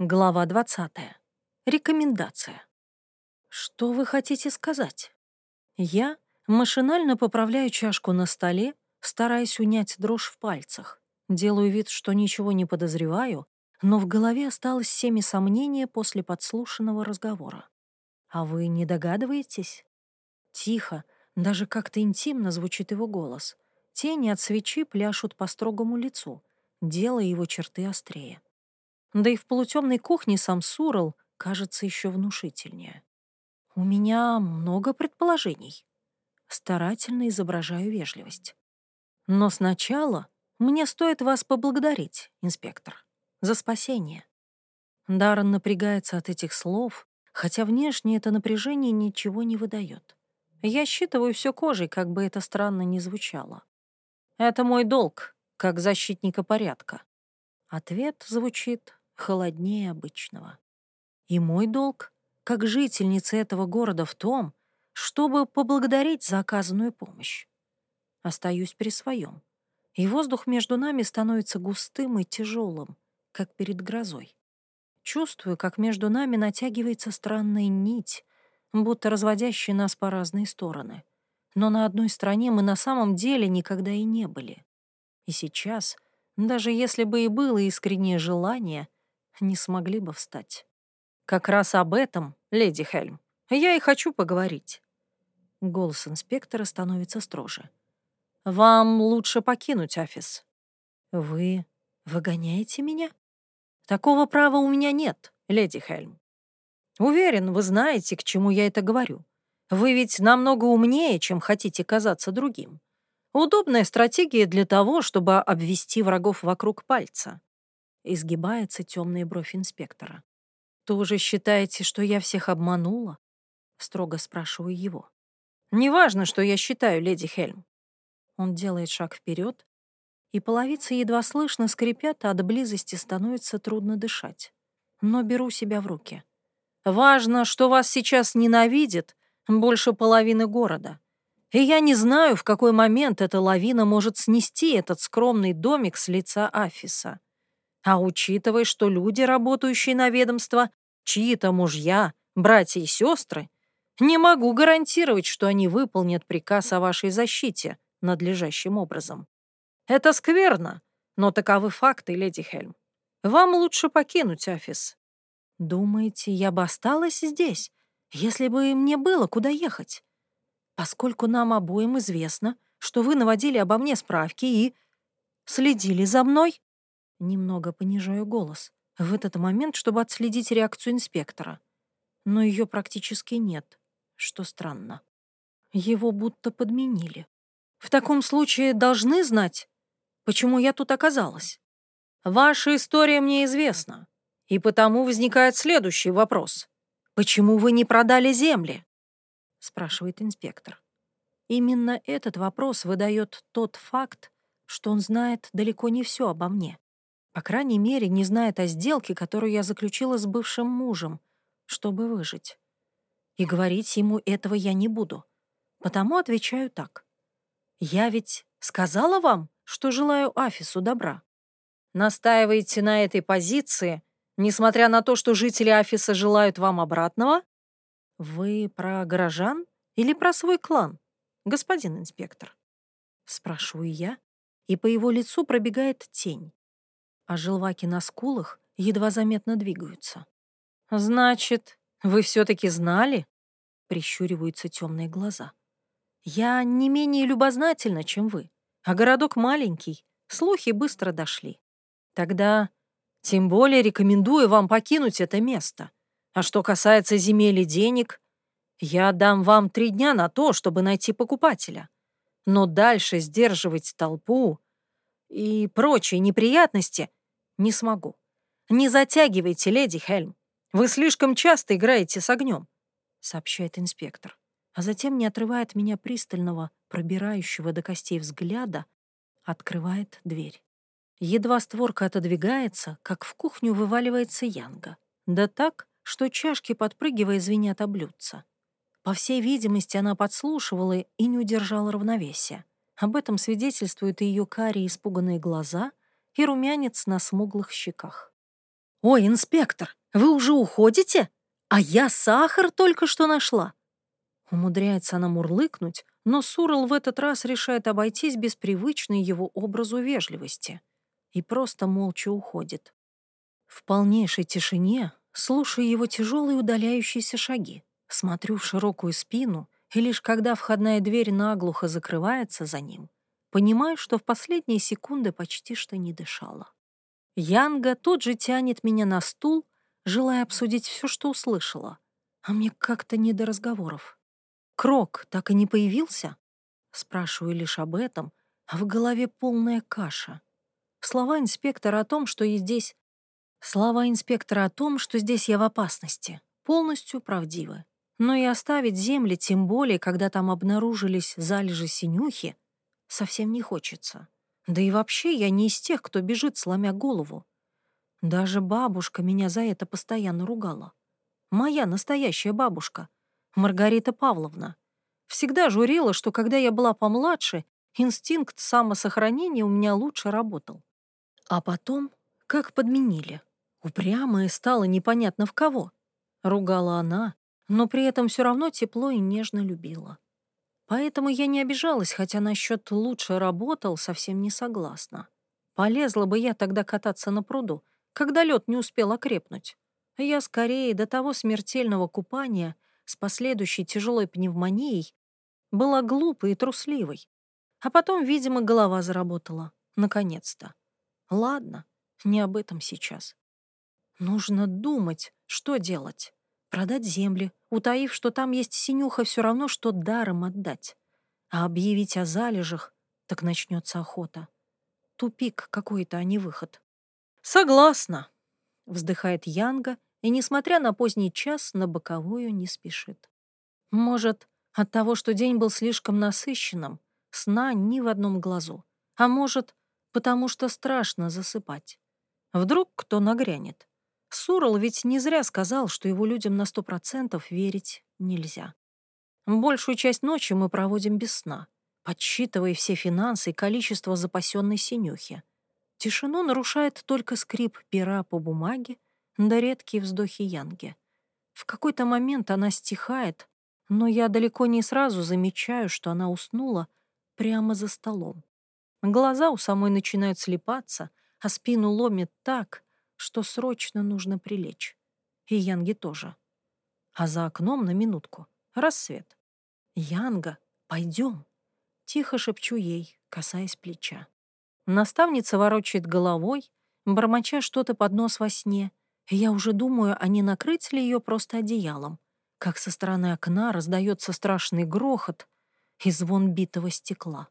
Глава 20. Рекомендация. Что вы хотите сказать? Я машинально поправляю чашку на столе, стараясь унять дрожь в пальцах. Делаю вид, что ничего не подозреваю, но в голове осталось семя сомнения после подслушанного разговора. А вы не догадываетесь? Тихо, даже как-то интимно звучит его голос. Тени от свечи пляшут по строгому лицу, делая его черты острее. Да и в полутемной кухне сам Сурал кажется еще внушительнее. У меня много предположений. Старательно изображаю вежливость. Но сначала мне стоит вас поблагодарить, инспектор, за спасение. Даррен напрягается от этих слов, хотя внешне это напряжение ничего не выдает. Я считываю все кожей, как бы это странно ни звучало. Это мой долг, как защитника порядка. Ответ звучит холоднее обычного. И мой долг, как жительницы этого города, в том, чтобы поблагодарить за оказанную помощь. Остаюсь при своем и воздух между нами становится густым и тяжелым, как перед грозой. Чувствую, как между нами натягивается странная нить, будто разводящая нас по разные стороны. Но на одной стороне мы на самом деле никогда и не были. И сейчас, даже если бы и было искреннее желание, не смогли бы встать. Как раз об этом, леди Хельм, я и хочу поговорить. Голос инспектора становится строже. Вам лучше покинуть офис. Вы выгоняете меня? Такого права у меня нет, леди Хельм. Уверен, вы знаете, к чему я это говорю. Вы ведь намного умнее, чем хотите казаться другим. Удобная стратегия для того, чтобы обвести врагов вокруг пальца. Изгибается темная бровь инспектора. Тоже считаете, что я всех обманула? Строго спрашиваю его. Неважно, что я считаю, леди Хельм. Он делает шаг вперед, и половицы едва слышно скрипят, а от близости становится трудно дышать. Но беру себя в руки. Важно, что вас сейчас ненавидит больше половины города. И я не знаю, в какой момент эта лавина может снести этот скромный домик с лица Афиса. А учитывая, что люди, работающие на ведомство, чьи-то мужья, братья и сестры, не могу гарантировать, что они выполнят приказ о вашей защите надлежащим образом. Это скверно, но таковы факты, леди Хельм. Вам лучше покинуть офис. Думаете, я бы осталась здесь, если бы мне было куда ехать? Поскольку нам обоим известно, что вы наводили обо мне справки и следили за мной, немного понижаю голос в этот момент, чтобы отследить реакцию инспектора. Но ее практически нет, что странно. Его будто подменили. В таком случае должны знать, почему я тут оказалась. Ваша история мне известна, и потому возникает следующий вопрос. Почему вы не продали земли? спрашивает инспектор. Именно этот вопрос выдает тот факт, что он знает далеко не все обо мне. По крайней мере, не знает о сделке, которую я заключила с бывшим мужем, чтобы выжить. И говорить ему этого я не буду. Потому отвечаю так. Я ведь сказала вам, что желаю Афису добра. Настаиваете на этой позиции, несмотря на то, что жители Афиса желают вам обратного? Вы про горожан или про свой клан, господин инспектор? Спрашиваю я, и по его лицу пробегает тень, а желваки на скулах едва заметно двигаются. «Значит, вы все-таки знали?» — прищуриваются темные глаза. Я не менее любознательна, чем вы, а городок маленький, слухи быстро дошли. Тогда тем более рекомендую вам покинуть это место. А что касается земель и денег, я дам вам три дня на то, чтобы найти покупателя. Но дальше сдерживать толпу и прочие неприятности не смогу. Не затягивайте, леди Хельм. Вы слишком часто играете с огнем, сообщает инспектор а затем, не отрывая от меня пристального, пробирающего до костей взгляда, открывает дверь. Едва створка отодвигается, как в кухню вываливается Янга. Да так, что чашки, подпрыгивая, звенят о блюдца. По всей видимости, она подслушивала и не удержала равновесия. Об этом свидетельствуют и ее карие испуганные глаза и румянец на смуглых щеках. «Ой, инспектор, вы уже уходите? А я сахар только что нашла!» Умудряется она мурлыкнуть, но Сурл в этот раз решает обойтись без привычной его образу вежливости и просто молча уходит. В полнейшей тишине слушаю его тяжелые удаляющиеся шаги, смотрю в широкую спину, и лишь когда входная дверь наглухо закрывается за ним, понимаю, что в последние секунды почти что не дышала. Янга тут же тянет меня на стул, желая обсудить все, что услышала, а мне как-то не до разговоров. Крок так и не появился? Спрашиваю лишь об этом, а в голове полная каша. Слова инспектора о том, что и здесь Слова инспектора о том, что здесь я в опасности, полностью правдивы. Но и оставить земли, тем более, когда там обнаружились залежи синюхи, совсем не хочется. Да и вообще я не из тех, кто бежит, сломя голову. Даже бабушка меня за это постоянно ругала. Моя настоящая бабушка, Маргарита Павловна, всегда журила, что когда я была помладше, инстинкт самосохранения у меня лучше работал. А потом как подменили. Упрямая стала непонятно в кого. Ругала она, но при этом все равно тепло и нежно любила. Поэтому я не обижалась, хотя насчет «лучше работал» совсем не согласна. Полезла бы я тогда кататься на пруду, когда лед не успел окрепнуть. Я скорее до того смертельного купания с последующей тяжелой пневмонией была глупой и трусливой. А потом, видимо, голова заработала. Наконец-то. Ладно, не об этом сейчас. Нужно думать, что делать. Продать земли, утаив, что там есть синюха, все равно, что даром отдать. А объявить о залежах, так начнется охота. Тупик какой-то, а не выход. «Согласна», — вздыхает Янга, и, несмотря на поздний час, на боковую не спешит. Может, от того, что день был слишком насыщенным, сна ни в одном глазу. А может, потому что страшно засыпать. Вдруг кто нагрянет. Сурал ведь не зря сказал, что его людям на сто процентов верить нельзя. Большую часть ночи мы проводим без сна, подсчитывая все финансы и количество запасенной синюхи. Тишину нарушает только скрип пера по бумаге да редкие вздохи Янги. В какой-то момент она стихает, но я далеко не сразу замечаю, что она уснула прямо за столом. Глаза у самой начинают слепаться, а спину ломит так, что срочно нужно прилечь. И Янги тоже. А за окном на минутку рассвет. «Янга, пойдем!» Тихо шепчу ей, касаясь плеча. Наставница ворочает головой, бормоча что-то под нос во сне, и я уже думаю, а не накрыть ли ее просто одеялом, как со стороны окна раздается страшный грохот и звон битого стекла.